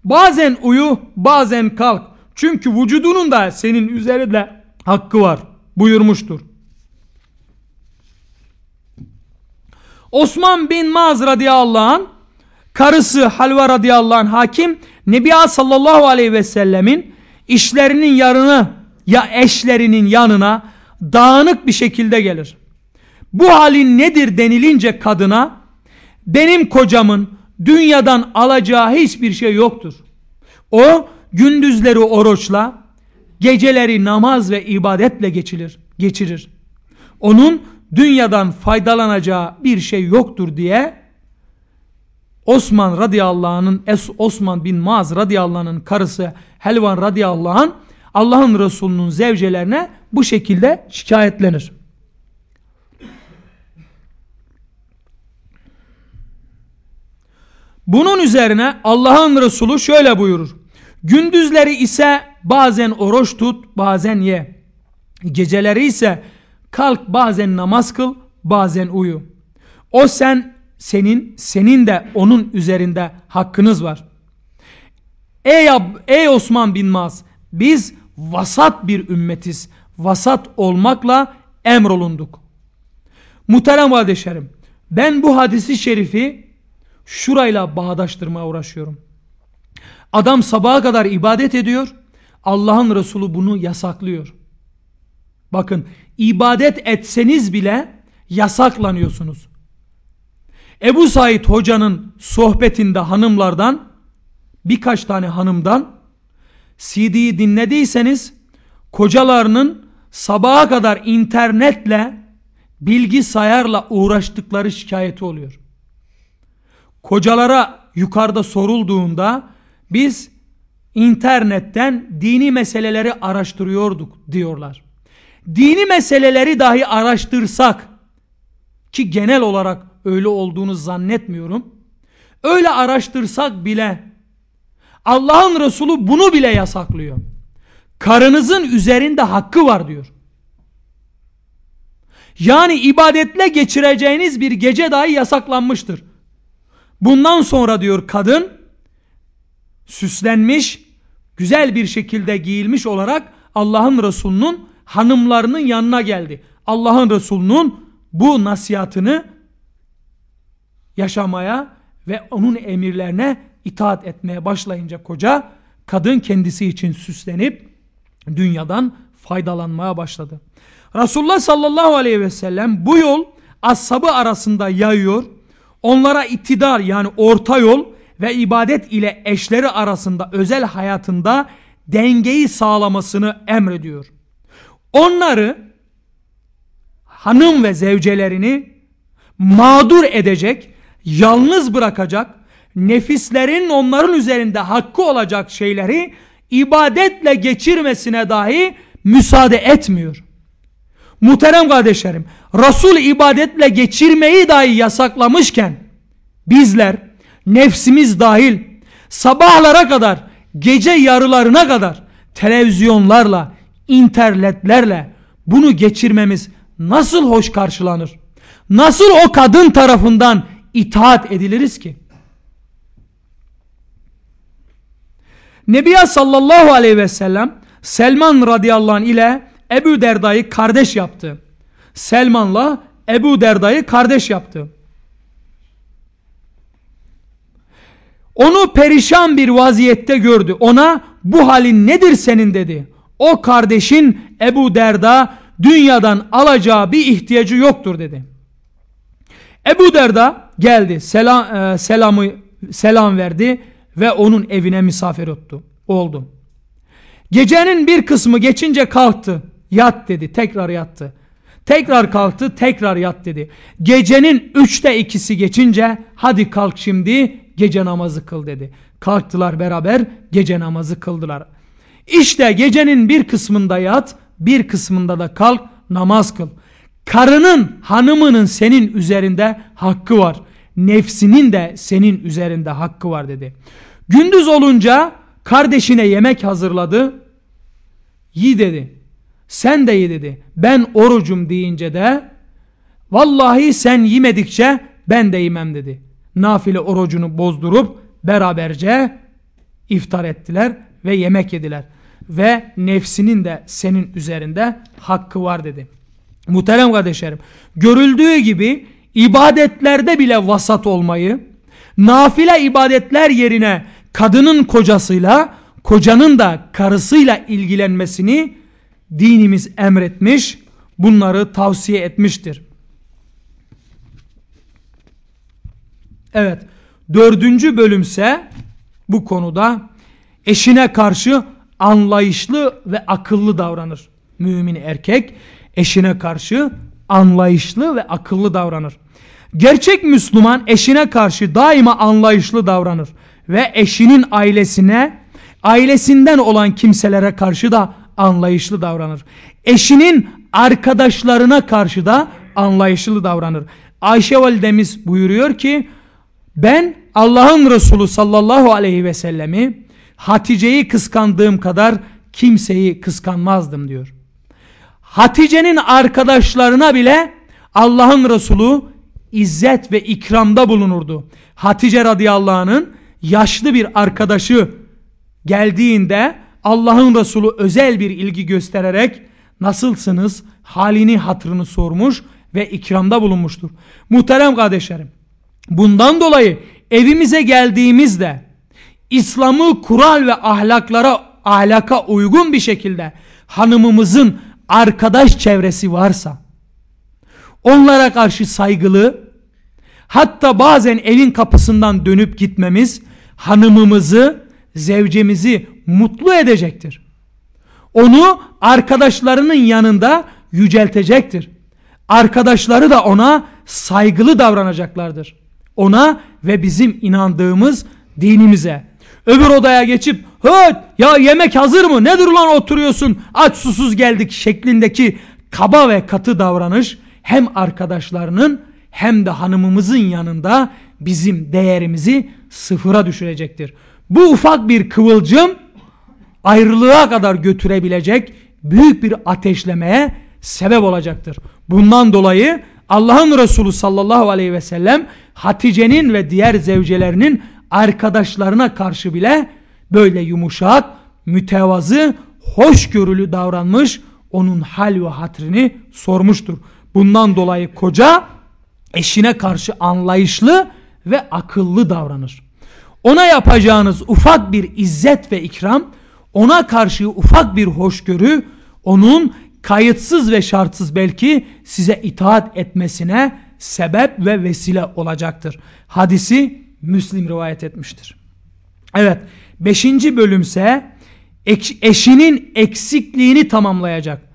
Bazen uyu, bazen kalk. Çünkü vücudunun da senin üzerinde hakkı var buyurmuştur. Osman bin Maz radıyallahu anh karısı Halva radıyallahu anh hakim Nebi sallallahu aleyhi ve sellemin işlerinin yarını ya eşlerinin yanına dağınık bir şekilde gelir. Bu halin nedir denilince kadına benim kocamın dünyadan alacağı hiçbir şey yoktur. O gündüzleri oruçla, geceleri namaz ve ibadetle geçirir. geçirir. Onun dünyadan faydalanacağı bir şey yoktur diye Osman radıyallahu anh'ın Osman bin Maz radıyallahu anh'ın karısı Helvan radıyallahu anh Allah'ın Resulü'nün zevcelerine bu şekilde şikayetlenir. Bunun üzerine Allah'ın Resulü şöyle buyurur. Gündüzleri ise bazen oruç tut, bazen ye. Geceleri ise kalk bazen namaz kıl, bazen uyu. O sen, senin, senin de onun üzerinde hakkınız var. Ey, ey Osman bin Maz biz vasat bir ümmetiz. Vasat olmakla emrolunduk. Muhterem kardeşlerim ben bu hadisi şerifi şurayla bağdaştırmaya uğraşıyorum. Adam sabaha kadar ibadet ediyor. Allah'ın Resulü bunu yasaklıyor. Bakın ibadet etseniz bile yasaklanıyorsunuz. Ebu Said hocanın sohbetinde hanımlardan birkaç tane hanımdan CD'yi dinlediyseniz kocalarının sabaha kadar internetle bilgisayarla uğraştıkları şikayeti oluyor. Kocalara yukarıda sorulduğunda biz internetten dini meseleleri araştırıyorduk diyorlar. Dini meseleleri dahi araştırsak ki genel olarak öyle olduğunu zannetmiyorum. Öyle araştırsak bile Allah'ın Resulü bunu bile yasaklıyor. Karınızın üzerinde hakkı var diyor. Yani ibadetle geçireceğiniz bir gece dahi yasaklanmıştır. Bundan sonra diyor kadın süslenmiş, güzel bir şekilde giyilmiş olarak Allah'ın Resulü'nün hanımlarının yanına geldi. Allah'ın Resulü'nün bu nasihatını yaşamaya ve onun emirlerine itaat etmeye başlayınca koca kadın kendisi için süslenip dünyadan faydalanmaya başladı. Resulullah sallallahu aleyhi ve sellem bu yol ashabı arasında yayıyor. Onlara iktidar yani orta yol ve ibadet ile eşleri arasında özel hayatında dengeyi sağlamasını emrediyor. Onları hanım ve zevcelerini mağdur edecek, yalnız bırakacak, nefislerin onların üzerinde hakkı olacak şeyleri ibadetle geçirmesine dahi müsaade etmiyor. Muhterem kardeşlerim, Resul ibadetle geçirmeyi dahi yasaklamışken bizler nefsimiz dahil sabahlara kadar gece yarılarına kadar televizyonlarla, internetlerle bunu geçirmemiz nasıl hoş karşılanır? Nasıl o kadın tarafından itaat ediliriz ki? Nebiya sallallahu aleyhi ve sellem Selman radıyallahu anh ile Ebu Derda'yı kardeş yaptı. Selman'la Ebu Derda'yı kardeş yaptı. Onu perişan bir vaziyette gördü. Ona bu halin nedir senin dedi. O kardeşin Ebu Derda dünyadan alacağı bir ihtiyacı yoktur dedi. Ebu Derda geldi selam, e, selamı selam verdi ve onun evine misafir oldu. oldu. Gecenin bir kısmı geçince kalktı. Yat dedi. Tekrar yattı. Tekrar kalktı. Tekrar yat dedi. Gecenin üçte ikisi geçince hadi kalk şimdi gece namazı kıl dedi. Kalktılar beraber gece namazı kıldılar. İşte gecenin bir kısmında yat bir kısmında da kalk namaz kıl. Karının hanımının senin üzerinde hakkı var. Nefsinin de senin üzerinde hakkı var dedi. Gündüz olunca kardeşine yemek hazırladı. Yi dedi. Sen de ye dedi. Ben orucum deyince de vallahi sen yemedikçe ben de yemem dedi. Nafile orucunu bozdurup beraberce iftar ettiler ve yemek yediler. Ve nefsinin de senin üzerinde hakkı var dedi. Muhterem kardeşlerim görüldüğü gibi ibadetlerde bile vasat olmayı nafile ibadetler yerine kadının kocasıyla kocanın da karısıyla ilgilenmesini dinimiz emretmiş, bunları tavsiye etmiştir. Evet, dördüncü bölümse bu konuda eşine karşı anlayışlı ve akıllı davranır. Mümin erkek eşine karşı anlayışlı ve akıllı davranır. Gerçek Müslüman eşine karşı daima anlayışlı davranır ve eşinin ailesine, ailesinden olan kimselere karşı da anlayışlı davranır. Eşinin arkadaşlarına karşı da anlayışlı davranır. Ayşe validemiz buyuruyor ki ben Allah'ın Resulü sallallahu aleyhi ve sellemi Hatice'yi kıskandığım kadar kimseyi kıskanmazdım diyor. Hatice'nin arkadaşlarına bile Allah'ın Resulü izzet ve ikramda bulunurdu. Hatice radıyallahu yaşlı bir arkadaşı Geldiğinde Allah'ın Resulü özel bir ilgi göstererek nasılsınız halini hatırını sormuş ve ikramda bulunmuştur. Muhterem kardeşlerim bundan dolayı evimize geldiğimizde İslam'ı kural ve ahlaklara ahlaka uygun bir şekilde hanımımızın arkadaş çevresi varsa onlara karşı saygılı hatta bazen evin kapısından dönüp gitmemiz hanımımızı zevcemizi mutlu edecektir. Onu arkadaşlarının yanında yüceltecektir. Arkadaşları da ona saygılı davranacaklardır. Ona ve bizim inandığımız dinimize. Öbür odaya geçip höt ya yemek hazır mı nedir lan oturuyorsun aç susuz geldik şeklindeki kaba ve katı davranış hem arkadaşlarının hem de hanımımızın yanında bizim değerimizi sıfıra düşürecektir. Bu ufak bir kıvılcım ayrılığa kadar götürebilecek büyük bir ateşlemeye sebep olacaktır. Bundan dolayı Allah'ın Resulü sallallahu aleyhi ve sellem Hatice'nin ve diğer zevcelerinin arkadaşlarına karşı bile böyle yumuşak, mütevazı, hoşgörülü davranmış, onun hal ve hatrini sormuştur. Bundan dolayı koca eşine karşı anlayışlı ve akıllı davranır. Ona yapacağınız ufak bir izzet ve ikram, ona karşı ufak bir hoşgörü, onun kayıtsız ve şartsız belki size itaat etmesine sebep ve vesile olacaktır. Hadisi Müslim rivayet etmiştir. Evet, beşinci bölümse eşinin eksikliğini tamamlayacak.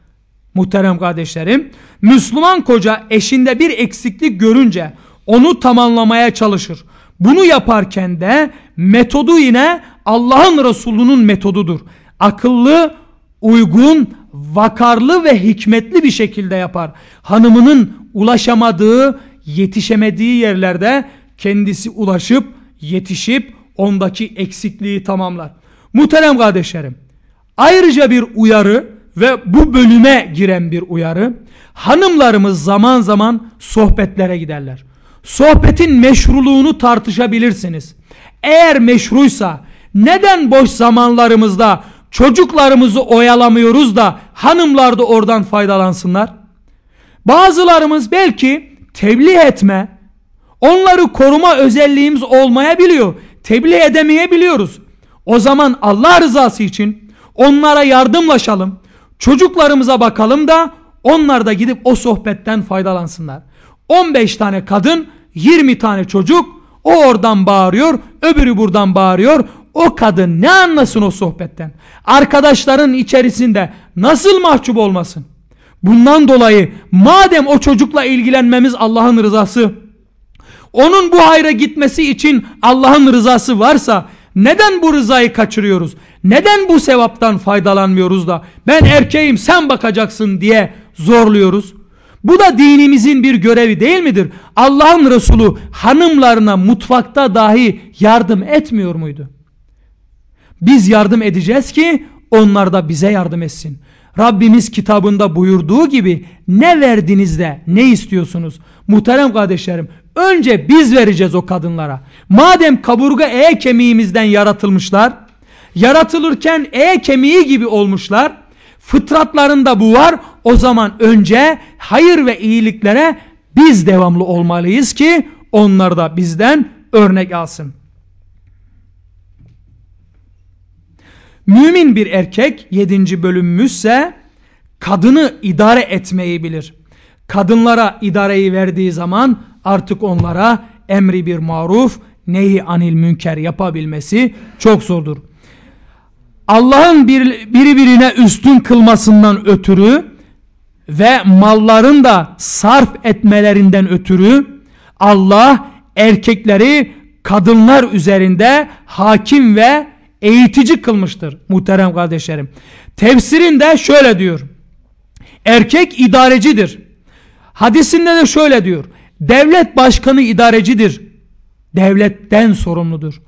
Muhterem kardeşlerim, Müslüman koca eşinde bir eksiklik görünce onu tamamlamaya çalışır. Bunu yaparken de metodu yine Allah'ın Resulü'nün metodudur. Akıllı, uygun, vakarlı ve hikmetli bir şekilde yapar. Hanımının ulaşamadığı, yetişemediği yerlerde kendisi ulaşıp, yetişip ondaki eksikliği tamamlar. Muhterem kardeşlerim, ayrıca bir uyarı ve bu bölüme giren bir uyarı. Hanımlarımız zaman zaman sohbetlere giderler. Sohbetin meşruluğunu tartışabilirsiniz. Eğer meşruysa neden boş zamanlarımızda çocuklarımızı oyalamıyoruz da hanımlar da oradan faydalansınlar? Bazılarımız belki tebliğ etme, onları koruma özelliğimiz olmayabiliyor. Tebliğ edemeyebiliyoruz. O zaman Allah rızası için onlara yardımlaşalım. Çocuklarımıza bakalım da onlar da gidip o sohbetten faydalansınlar. 15 tane kadın 20 tane çocuk o oradan bağırıyor öbürü buradan bağırıyor. O kadın ne anlasın o sohbetten? Arkadaşların içerisinde nasıl mahcup olmasın? Bundan dolayı madem o çocukla ilgilenmemiz Allah'ın rızası onun bu hayra gitmesi için Allah'ın rızası varsa neden bu rızayı kaçırıyoruz neden bu sevaptan faydalanmıyoruz da ben erkeğim sen bakacaksın diye zorluyoruz bu da dinimizin bir görevi değil midir? Allah'ın Resulü hanımlarına mutfakta dahi yardım etmiyor muydu? Biz yardım edeceğiz ki onlar da bize yardım etsin. Rabbimiz kitabında buyurduğu gibi ne verdiniz de ne istiyorsunuz? Muhterem kardeşlerim önce biz vereceğiz o kadınlara. Madem kaburga e kemiğimizden yaratılmışlar, yaratılırken e kemiği gibi olmuşlar, fıtratlarında bu var. O zaman önce hayır ve iyiliklere biz devamlı olmalıyız ki onlar da bizden örnek alsın. Mümin bir erkek 7. bölümümüzse kadını idare etmeyi bilir. Kadınlara idareyi verdiği zaman artık onlara emri bir maruf, nehi anil münker yapabilmesi çok zordur. Allah'ın bir, biri birine üstün kılmasından ötürü ve malların da sarf etmelerinden ötürü Allah erkekleri kadınlar üzerinde hakim ve eğitici kılmıştır muhterem kardeşlerim. Tefsirinde şöyle diyor. Erkek idarecidir. Hadisinde de şöyle diyor. Devlet başkanı idarecidir. Devletten sorumludur.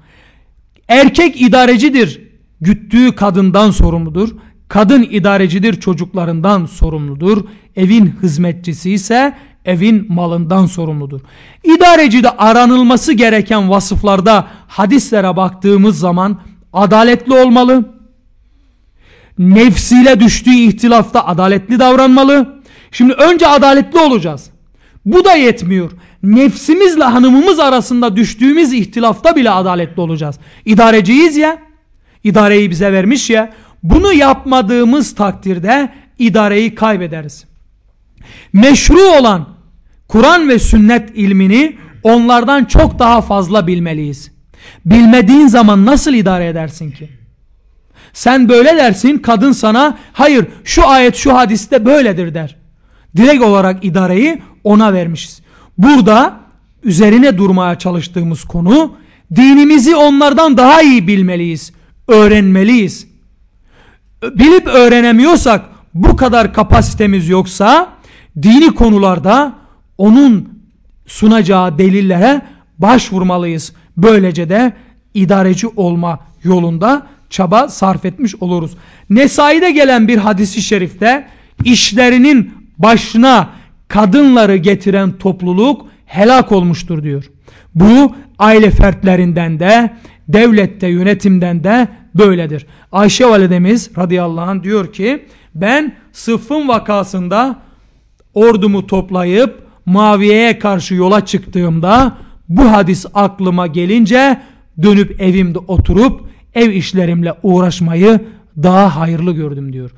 Erkek idarecidir güttüğü kadından sorumludur. Kadın idarecidir çocuklarından sorumludur. Evin hizmetçisi ise evin malından sorumludur. İdareci de aranılması gereken vasıflarda hadislere baktığımız zaman adaletli olmalı. Nefsiyle düştüğü ihtilafta adaletli davranmalı. Şimdi önce adaletli olacağız. Bu da yetmiyor. Nefsimizle hanımımız arasında düştüğümüz ihtilafta bile adaletli olacağız. İdareciyiz ya. İdareyi bize vermiş ya. Bunu yapmadığımız takdirde idareyi kaybederiz. Meşru olan Kur'an ve sünnet ilmini onlardan çok daha fazla bilmeliyiz. Bilmediğin zaman nasıl idare edersin ki? Sen böyle dersin kadın sana hayır şu ayet şu hadiste böyledir der. Direkt olarak idareyi ona vermişiz. Burada üzerine durmaya çalıştığımız konu dinimizi onlardan daha iyi bilmeliyiz. Öğrenmeliyiz. Bilip öğrenemiyorsak bu kadar kapasitemiz yoksa dini konularda onun sunacağı delillere başvurmalıyız. Böylece de idareci olma yolunda çaba sarf etmiş oluruz. Nesai'de gelen bir hadisi şerifte işlerinin başına kadınları getiren topluluk helak olmuştur diyor. Bu aile fertlerinden de devlette yönetimden de böyledir. Ayşe validemiz radıyallahu anh diyor ki ben sıffın vakasında ordumu toplayıp Muaviye'ye karşı yola çıktığımda bu hadis aklıma gelince dönüp evimde oturup ev işlerimle uğraşmayı daha hayırlı gördüm diyor.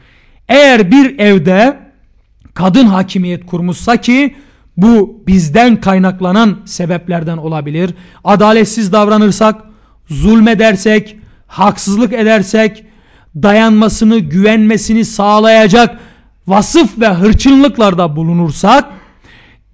Eğer bir evde kadın hakimiyet kurmuşsa ki bu bizden kaynaklanan sebeplerden olabilir. Adaletsiz davranırsak, zulmedersek, haksızlık edersek, dayanmasını, güvenmesini sağlayacak vasıf ve hırçınlıklarda bulunursak,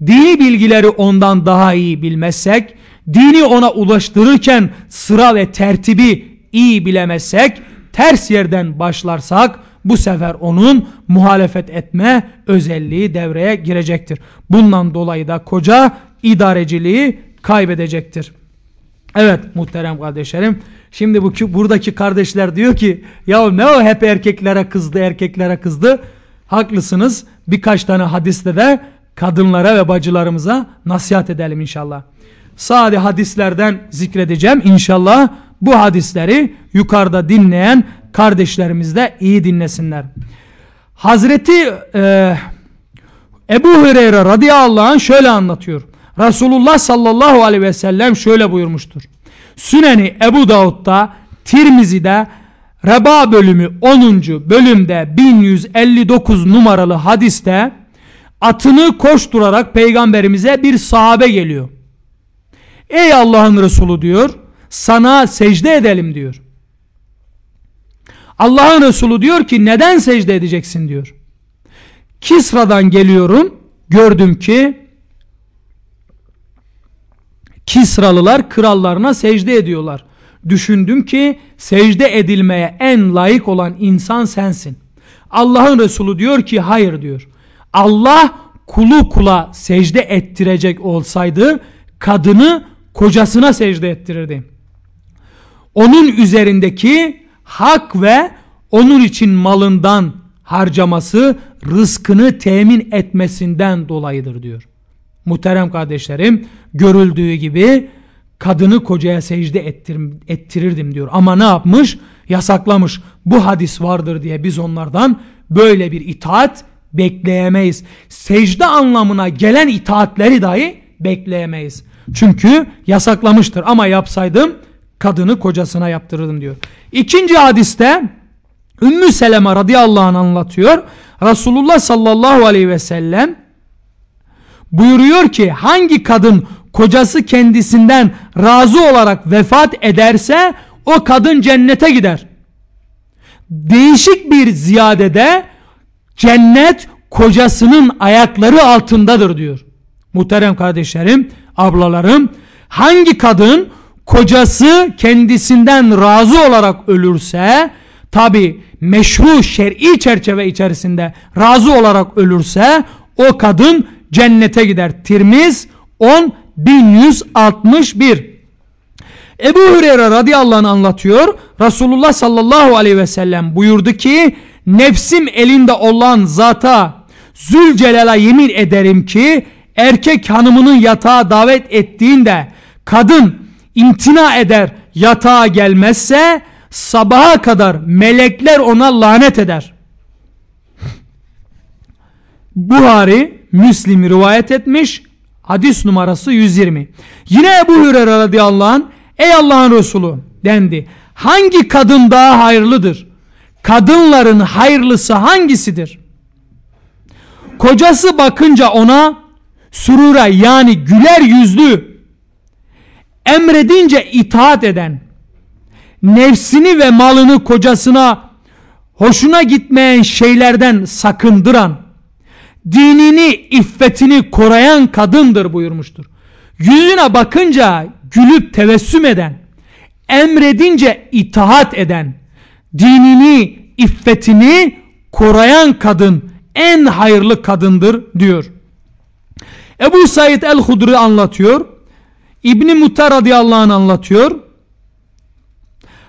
dini bilgileri ondan daha iyi bilmezsek, dini ona ulaştırırken sıra ve tertibi iyi bilemezsek, ters yerden başlarsak, bu sefer onun muhalefet etme özelliği devreye girecektir. Bundan dolayı da koca idareciliği kaybedecektir. Evet muhterem kardeşlerim. Şimdi bu buradaki kardeşler diyor ki ya ne o hep erkeklere kızdı erkeklere kızdı. Haklısınız. Birkaç tane hadiste de kadınlara ve bacılarımıza nasihat edelim inşallah. Sade hadislerden zikredeceğim inşallah. Bu hadisleri yukarıda dinleyen kardeşlerimiz de iyi dinlesinler. Hazreti e, Ebu Hureyre radıyallahu anh şöyle anlatıyor. Resulullah sallallahu aleyhi ve sellem şöyle buyurmuştur. Süneni Ebu Davud'da Tirmizi'de Reba bölümü 10. bölümde 1159 numaralı hadiste atını koşturarak peygamberimize bir sahabe geliyor. Ey Allah'ın Resulü diyor sana secde edelim diyor. Allah'ın Resulü diyor ki neden secde edeceksin diyor. Kisra'dan geliyorum gördüm ki Kisralılar krallarına secde ediyorlar. Düşündüm ki secde edilmeye en layık olan insan sensin. Allah'ın Resulü diyor ki hayır diyor. Allah kulu kula secde ettirecek olsaydı kadını kocasına secde ettirirdi. Onun üzerindeki hak ve onun için malından harcaması rızkını temin etmesinden dolayıdır diyor. Muhterem kardeşlerim görüldüğü gibi kadını kocaya secde ettir, ettirirdim diyor. Ama ne yapmış? Yasaklamış. Bu hadis vardır diye biz onlardan böyle bir itaat bekleyemeyiz. Secde anlamına gelen itaatleri dahi bekleyemeyiz. Çünkü yasaklamıştır ama yapsaydım kadını kocasına yaptırırdım diyor. İkinci hadiste Ümmü Seleme radıyallahu anh anlatıyor. Resulullah sallallahu aleyhi ve sellem buyuruyor ki hangi kadın kocası kendisinden razı olarak vefat ederse o kadın cennete gider. Değişik bir ziyadede cennet kocasının ayakları altındadır diyor. Muhterem kardeşlerim, ablalarım hangi kadın kocası kendisinden razı olarak ölürse tabi meşru şer'i çerçeve içerisinde razı olarak ölürse o kadın cennete gider. Tirmiz 10.1161 Ebu Hureyre radıyallahu anh anlatıyor. Resulullah sallallahu aleyhi ve sellem buyurdu ki nefsim elinde olan zata Zülcelal'a yemin ederim ki erkek hanımının yatağa davet ettiğinde kadın imtina eder yatağa gelmezse sabaha kadar melekler ona lanet eder. Buhari, Müslim rivayet etmiş. Hadis numarası 120. Yine Ebu Hürer'e radıyallahu anh, ey Allah'ın Resulü dendi. Hangi kadın daha hayırlıdır? Kadınların hayırlısı hangisidir? Kocası bakınca ona surura yani güler yüzlü emredince itaat eden nefsini ve malını kocasına hoşuna gitmeyen şeylerden sakındıran dinini iffetini korayan kadındır buyurmuştur. Yüzüne bakınca gülüp tevessüm eden emredince itaat eden dinini iffetini korayan kadın en hayırlı kadındır diyor. Ebu Said el-Hudri anlatıyor. İbni Mutar radıyallahu anh anlatıyor.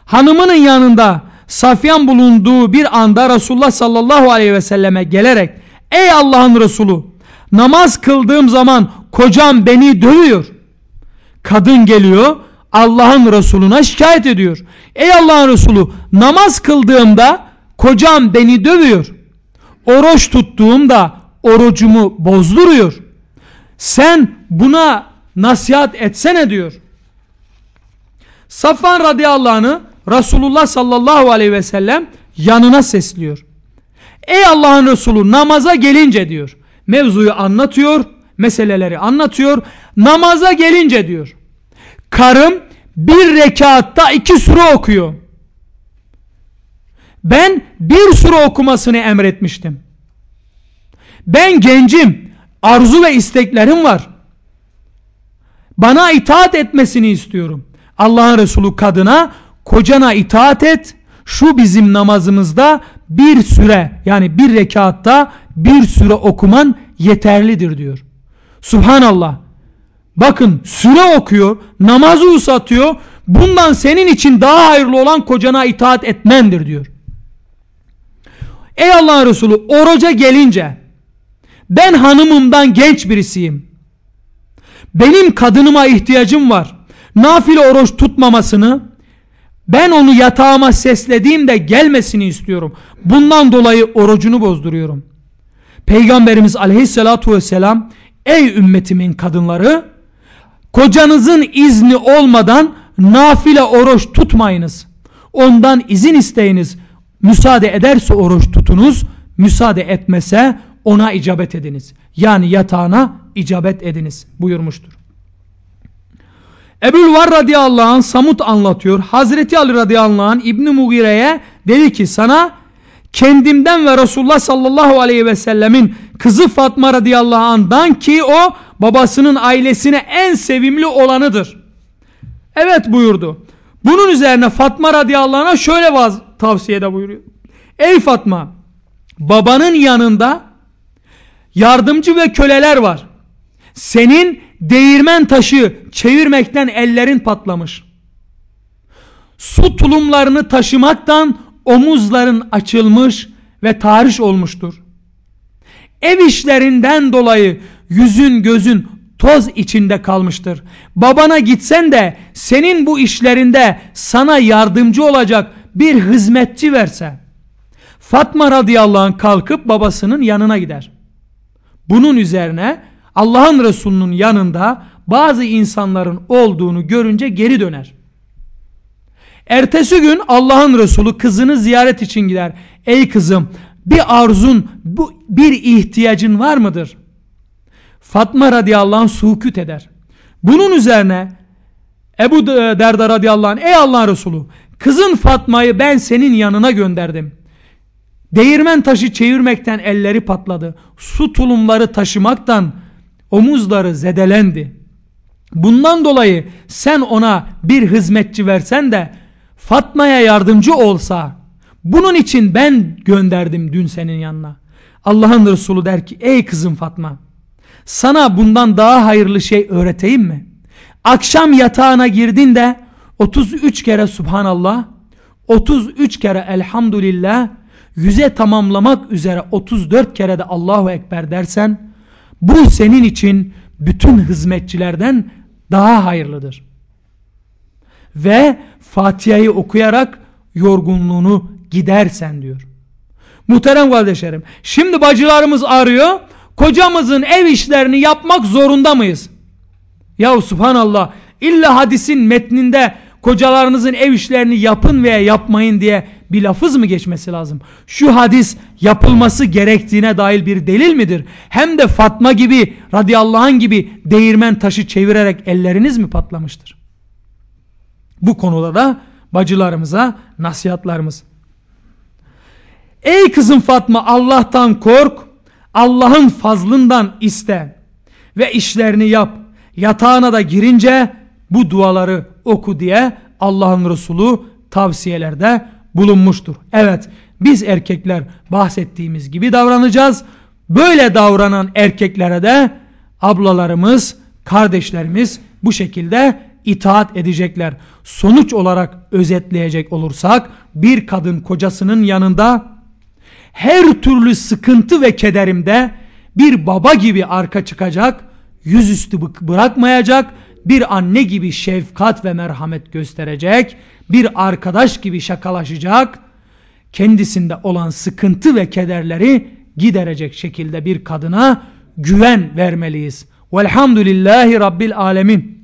Hanımının yanında Safyan bulunduğu bir anda Resulullah sallallahu aleyhi ve selleme gelerek Ey Allah'ın Resulü namaz kıldığım zaman kocam beni dövüyor. Kadın geliyor Allah'ın Resuluna şikayet ediyor. Ey Allah'ın Resulü namaz kıldığımda kocam beni dövüyor. Oruç tuttuğumda orucumu bozduruyor. Sen buna nasihat etsene diyor. Safvan radıyallahu anh'ı Resulullah sallallahu aleyhi ve sellem yanına sesliyor. Ey Allah'ın Resulü namaza gelince diyor. Mevzuyu anlatıyor, meseleleri anlatıyor. Namaza gelince diyor. Karım bir rekatta iki sure okuyor. Ben bir sure okumasını emretmiştim. Ben gencim. Arzu ve isteklerim var. Bana itaat etmesini istiyorum. Allah'ın Resulü kadına kocana itaat et. Şu bizim namazımızda bir süre yani bir rekatta bir süre okuman yeterlidir diyor. Subhanallah. Bakın süre okuyor, namazı uzatıyor. Bundan senin için daha hayırlı olan kocana itaat etmendir diyor. Ey Allah'ın Resulü oruca gelince ben hanımımdan genç birisiyim. Benim kadınıma ihtiyacım var. Nafile oruç tutmamasını ben onu yatağıma seslediğimde gelmesini istiyorum. Bundan dolayı orucunu bozduruyorum. Peygamberimiz aleyhissalatu vesselam ey ümmetimin kadınları kocanızın izni olmadan nafile oruç tutmayınız. Ondan izin isteyiniz. Müsaade ederse oruç tutunuz. Müsaade etmese ona icabet ediniz. Yani yatağına icabet ediniz buyurmuştur. Ebul Var radıyallahu anh Samut anlatıyor. Hazreti Ali radıyallahu anh İbni Mugire'ye dedi ki sana kendimden ve Resulullah sallallahu aleyhi ve sellemin kızı Fatma radıyallahu anh'dan ki o babasının ailesine en sevimli olanıdır. Evet buyurdu. Bunun üzerine Fatma radıyallahu anh'a şöyle vaz tavsiyede buyuruyor. Ey Fatma babanın yanında yardımcı ve köleler var. Senin değirmen taşı çevirmekten ellerin patlamış. Su tulumlarını taşımaktan omuzların açılmış ve tarih olmuştur. Ev işlerinden dolayı yüzün gözün toz içinde kalmıştır. Babana gitsen de senin bu işlerinde sana yardımcı olacak bir hizmetçi verse. Fatma radıyallahu anh kalkıp babasının yanına gider. Bunun üzerine Allah'ın Resulü'nün yanında bazı insanların olduğunu görünce geri döner. Ertesi gün Allah'ın Resulü kızını ziyaret için gider. Ey kızım bir arzun, bir ihtiyacın var mıdır? Fatma radıyallahu anh sukut eder. Bunun üzerine Ebu Derda radıyallahu anh ey Allah'ın Resulü kızın Fatma'yı ben senin yanına gönderdim. Değirmen taşı çevirmekten elleri patladı. Su tulumları taşımaktan omuzları zedelendi. Bundan dolayı sen ona bir hizmetçi versen de Fatma'ya yardımcı olsa bunun için ben gönderdim dün senin yanına. Allah'ın Resulü der ki ey kızım Fatma sana bundan daha hayırlı şey öğreteyim mi? Akşam yatağına girdin de 33 kere Subhanallah 33 kere Elhamdülillah yüze tamamlamak üzere 34 kere de Allahu Ekber dersen bu senin için bütün hizmetçilerden daha hayırlıdır. Ve Fatiha'yı okuyarak yorgunluğunu gidersen diyor. Muhterem kardeşlerim şimdi bacılarımız arıyor kocamızın ev işlerini yapmak zorunda mıyız? Ya subhanallah illa hadisin metninde kocalarınızın ev işlerini yapın veya yapmayın diye bir lafız mı geçmesi lazım? Şu hadis yapılması gerektiğine dair bir delil midir? Hem de Fatma gibi radıyallahu anh gibi değirmen taşı çevirerek elleriniz mi patlamıştır? Bu konuda da bacılarımıza nasihatlarımız. Ey kızım Fatma Allah'tan kork, Allah'ın fazlından iste ve işlerini yap. Yatağına da girince bu duaları oku diye Allah'ın Resulü tavsiyelerde bulunmuştur. Evet biz erkekler bahsettiğimiz gibi davranacağız. Böyle davranan erkeklere de ablalarımız, kardeşlerimiz bu şekilde itaat edecekler. Sonuç olarak özetleyecek olursak bir kadın kocasının yanında her türlü sıkıntı ve kederimde bir baba gibi arka çıkacak, yüzüstü bırakmayacak, bir anne gibi şefkat ve merhamet gösterecek, bir arkadaş gibi şakalaşacak, kendisinde olan sıkıntı ve kederleri giderecek şekilde bir kadına güven vermeliyiz. Velhamdülillahi Rabbil Alemin.